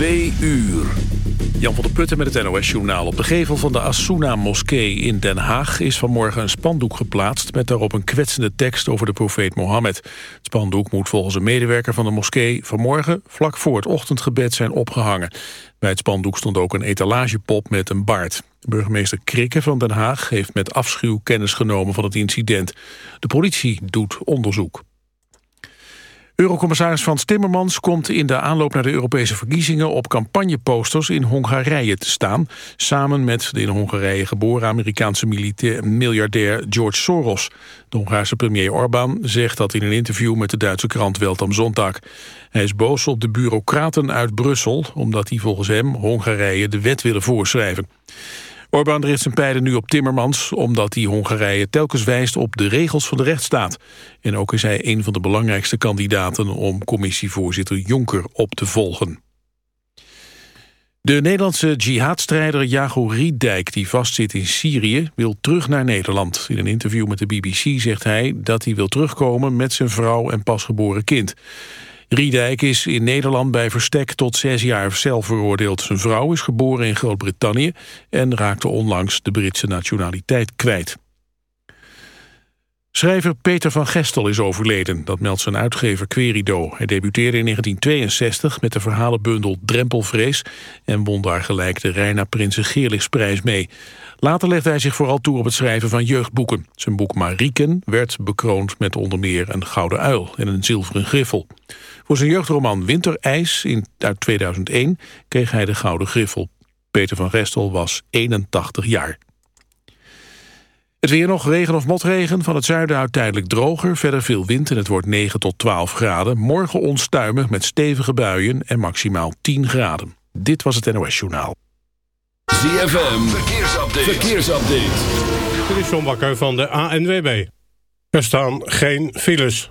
Twee uur. Jan van der Putten met het NOS-journaal. Op de gevel van de Asuna-moskee in Den Haag... is vanmorgen een spandoek geplaatst... met daarop een kwetsende tekst over de profeet Mohammed. Het spandoek moet volgens een medewerker van de moskee... vanmorgen vlak voor het ochtendgebed zijn opgehangen. Bij het spandoek stond ook een etalagepop met een baard. Burgemeester Krikke van Den Haag heeft met afschuw kennis genomen van het incident. De politie doet onderzoek. Eurocommissaris Frans Timmermans komt in de aanloop naar de Europese verkiezingen op campagneposters in Hongarije te staan, samen met de in Hongarije geboren Amerikaanse miljardair George Soros. De Hongaarse premier Orbán zegt dat in een interview met de Duitse krant Welt am Sonntag. Hij is boos op de bureaucraten uit Brussel, omdat die volgens hem Hongarije de wet willen voorschrijven. Orbán richt zijn pijlen nu op Timmermans... omdat hij Hongarije telkens wijst op de regels van de rechtsstaat. En ook is hij een van de belangrijkste kandidaten... om commissievoorzitter Jonker op te volgen. De Nederlandse jihadstrijder Jago Riedijk, die vastzit in Syrië, wil terug naar Nederland. In een interview met de BBC zegt hij dat hij wil terugkomen met zijn vrouw en pasgeboren kind. Riedijk is in Nederland bij verstek tot zes jaar cel veroordeeld. Zijn vrouw is geboren in Groot-Brittannië en raakte onlangs de Britse nationaliteit kwijt. Schrijver Peter van Gestel is overleden, dat meldt zijn uitgever Querido. Hij debuteerde in 1962 met de verhalenbundel Drempelvrees... en won daar gelijk de Reina Prinsen Geerlichtsprijs mee. Later legde hij zich vooral toe op het schrijven van jeugdboeken. Zijn boek Marieken werd bekroond met onder meer een gouden uil en een zilveren griffel. Voor zijn jeugdroman Winterijs in, uit 2001 kreeg hij de Gouden Griffel. Peter van Restel was 81 jaar. Het weer nog regen of motregen. Van het zuiden uit tijdelijk droger. Verder veel wind en het wordt 9 tot 12 graden. Morgen onstuimig met stevige buien en maximaal 10 graden. Dit was het NOS Journaal. ZFM, verkeersupdate. verkeersupdate. Dit is John Bakker van de ANWB. Er staan geen files.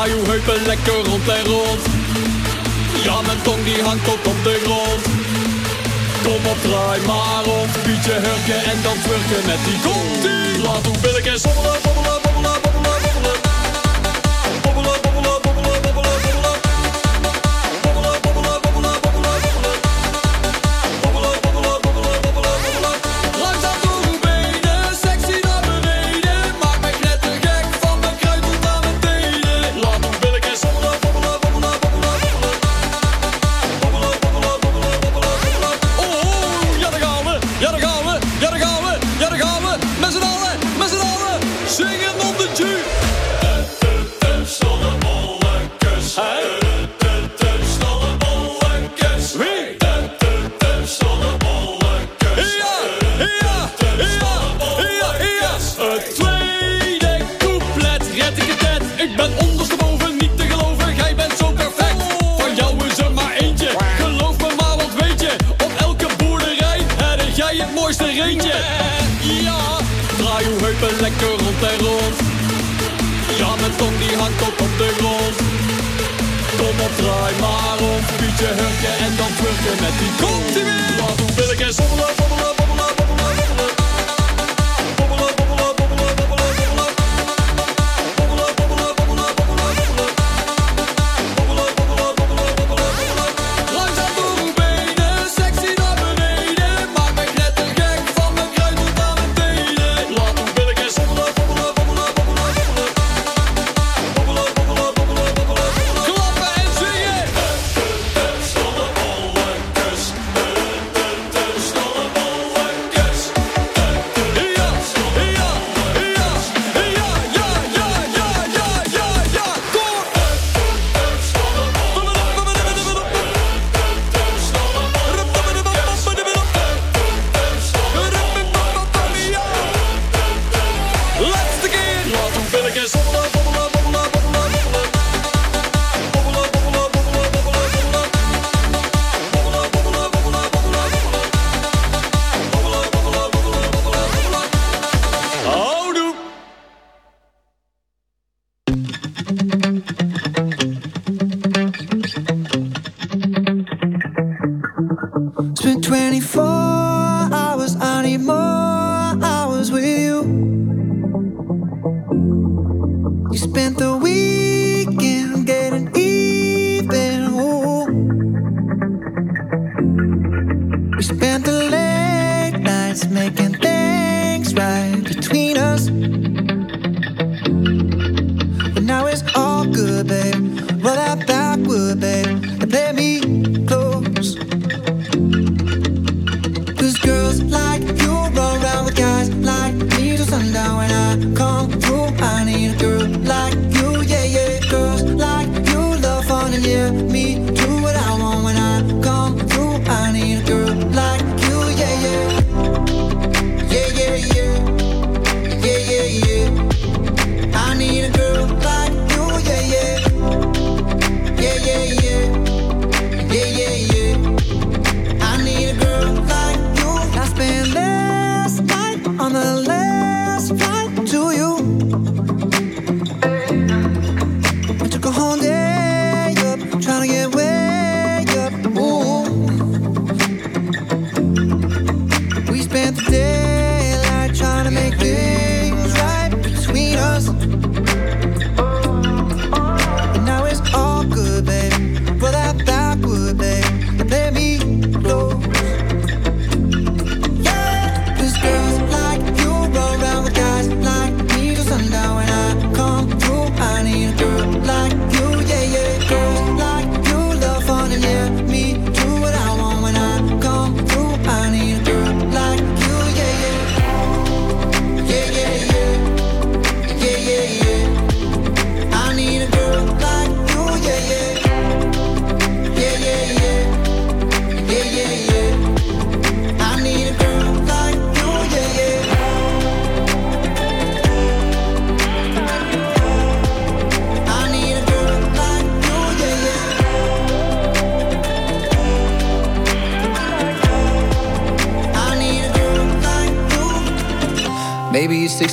draai uw heupen lekker rond en rond. Ja, mijn tong die hangt tot op de grond. Kom op, draai maar op, bietje hurken en dan twerken met die kont. Laat uw billen en sommelen, zommelen.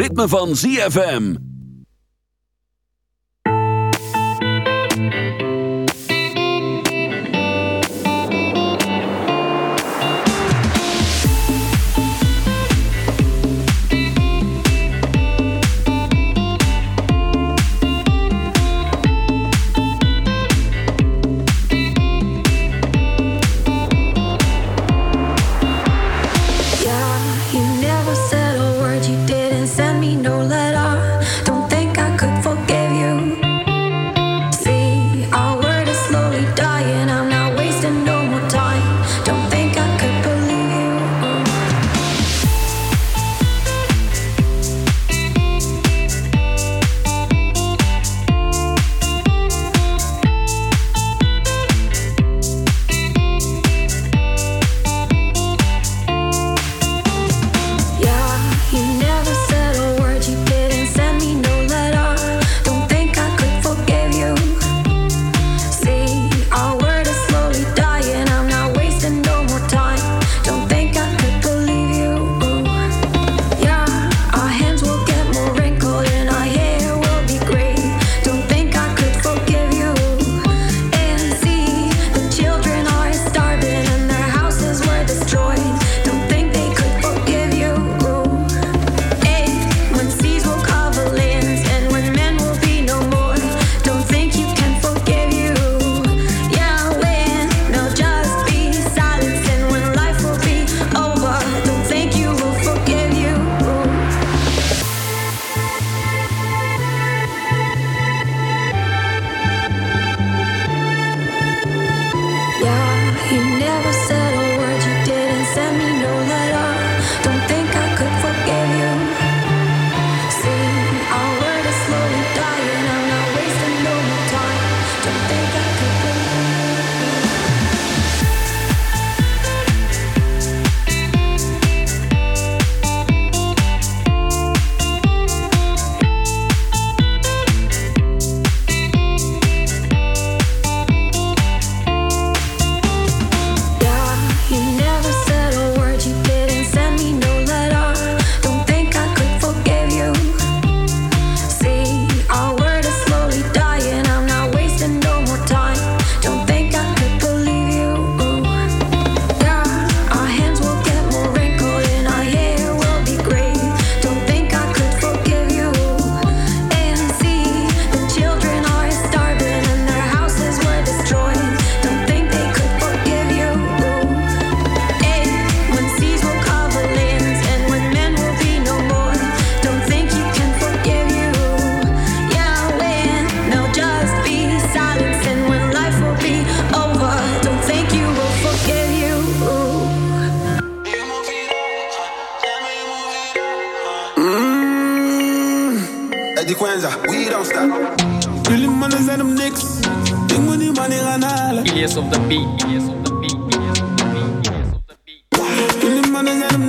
ritme van ZFM.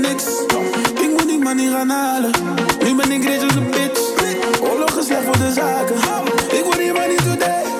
niks. Ik moet die money gaan halen. Nu ben ik rich als een bitch. Oorlog is slecht voor de zaken. Ik word hier maar niet today.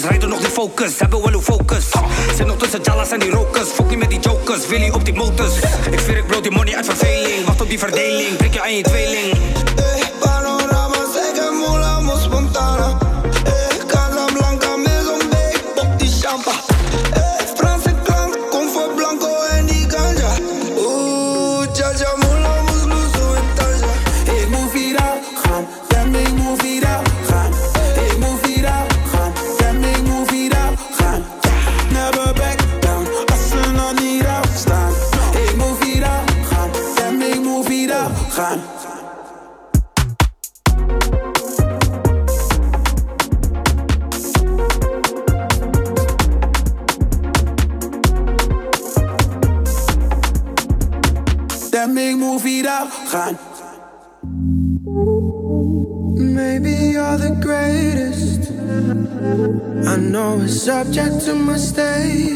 rijden nog de focus, hebben wel uw focus. Zijn nog tussen Jalas en die rokers, Fokkie niet met die jokers, wil je op die motors. Ik veer ik bro die money uit verveling, wacht op die verdeling, prik je aan je tweeling. subject to my stay.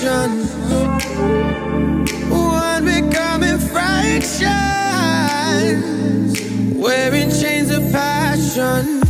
connection. One becoming fractions. Wearing chains of passion.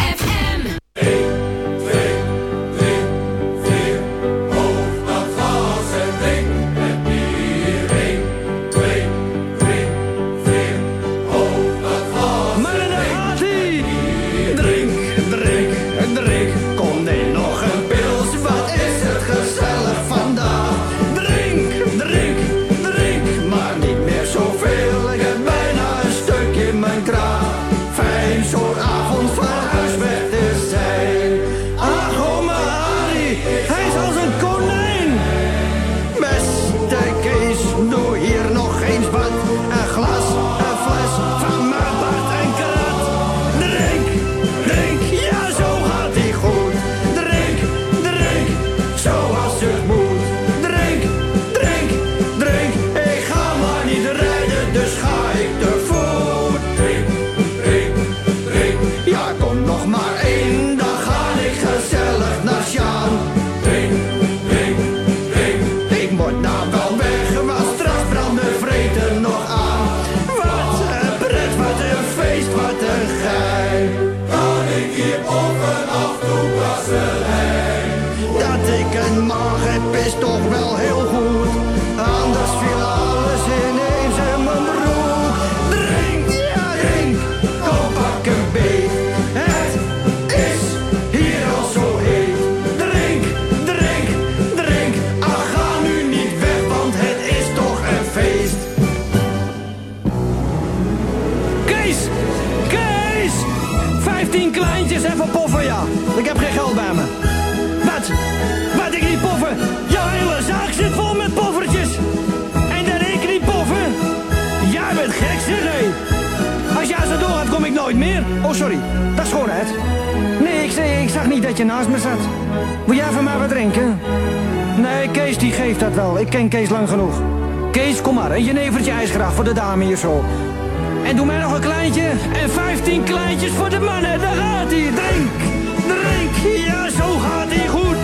Oh, sorry. dat schoonheid. Nee, ik, ik zag niet dat je naast me zat. Wil jij van mij wat drinken? Nee, Kees die geeft dat wel. Ik ken Kees lang genoeg. Kees, kom maar. je Een jenevertje ijsgraag voor de dame hier zo. En doe mij nog een kleintje. En 15 kleintjes voor de mannen. Daar gaat hij. Drink. Drink. Ja, zo gaat hij goed.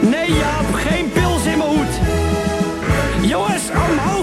Nee, Jaap. Geen pils in mijn hoed. Jongens, allemaal.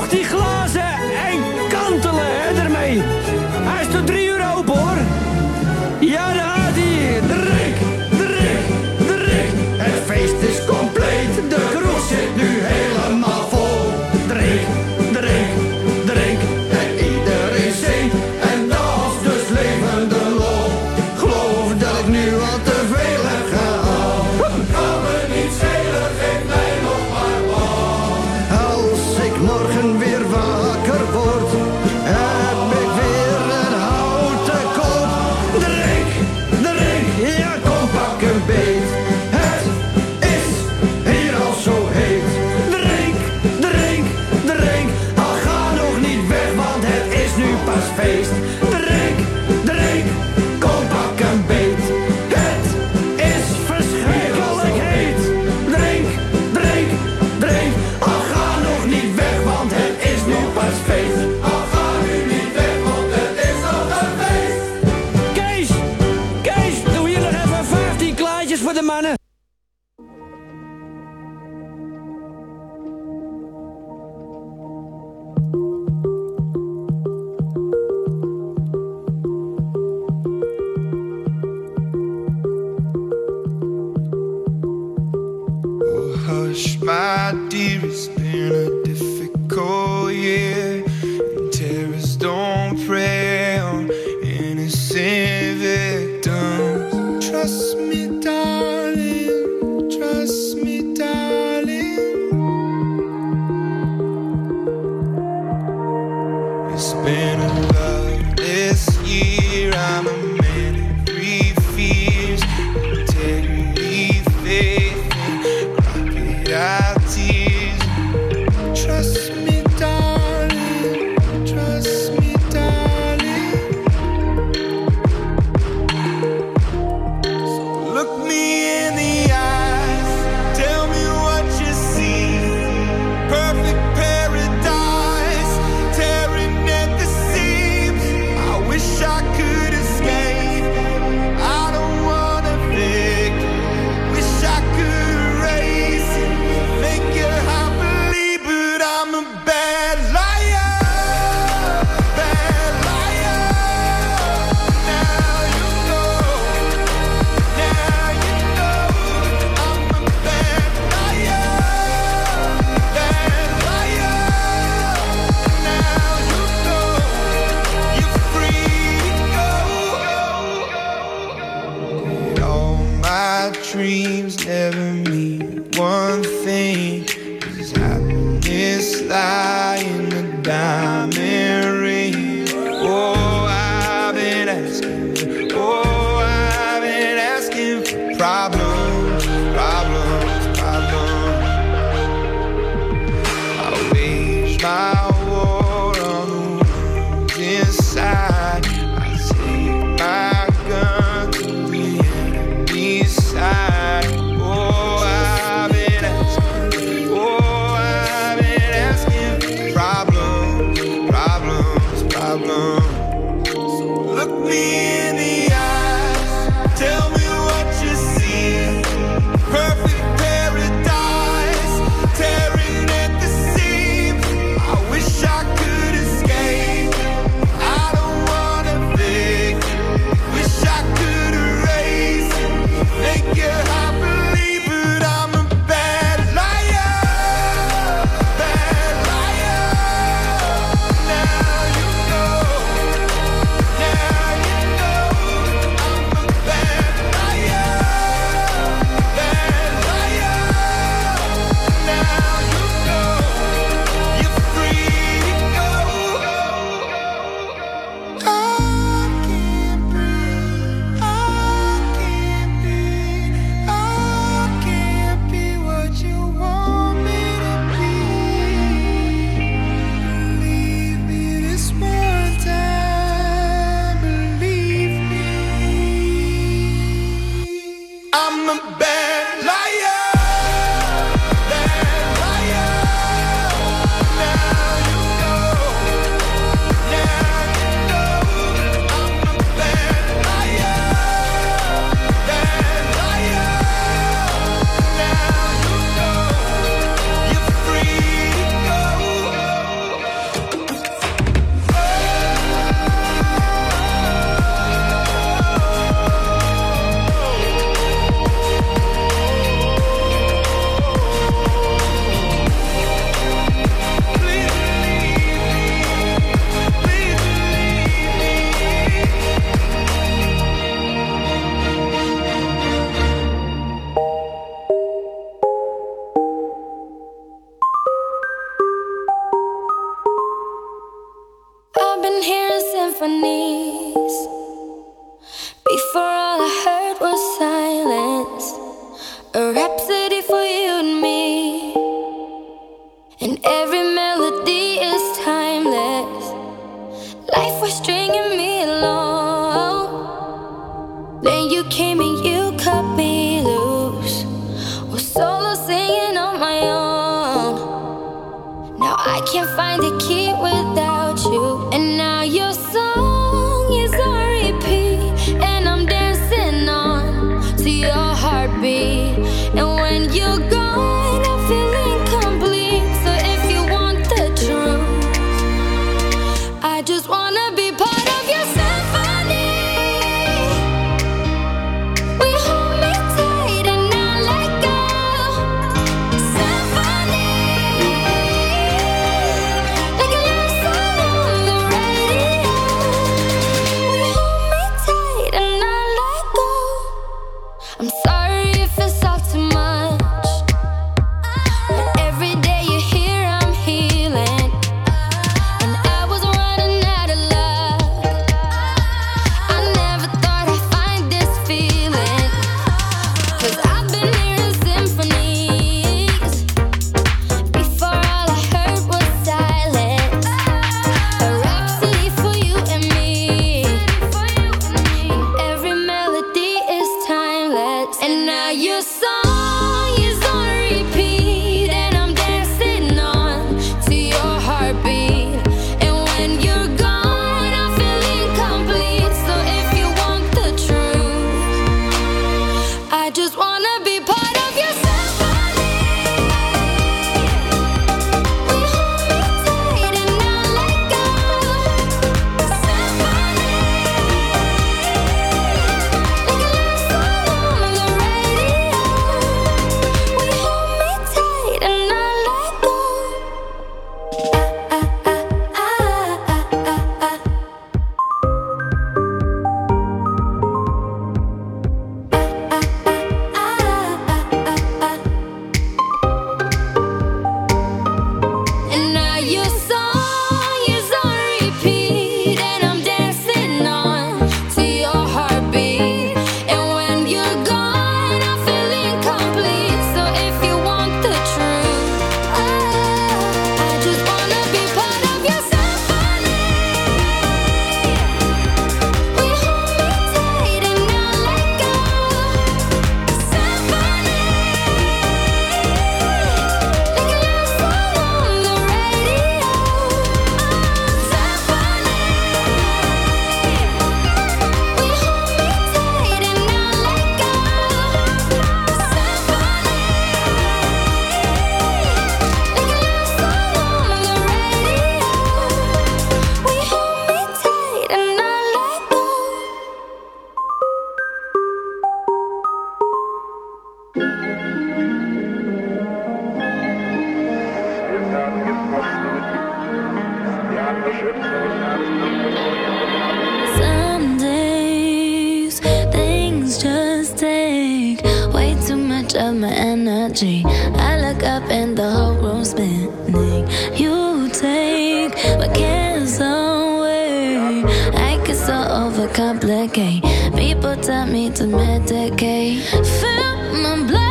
To medicate. Feel my blood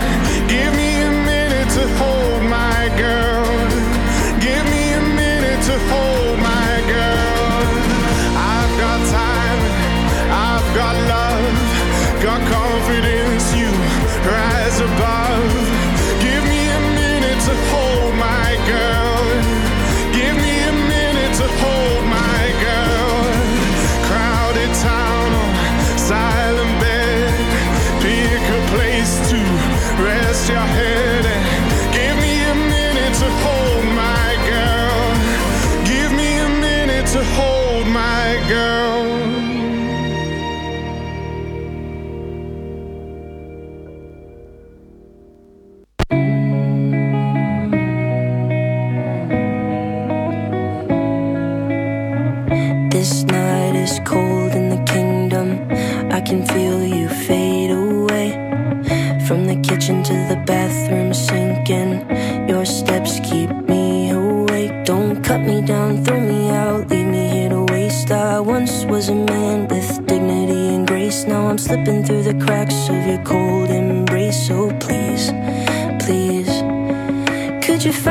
about slipping through the cracks of your cold embrace. So please, please, could you find?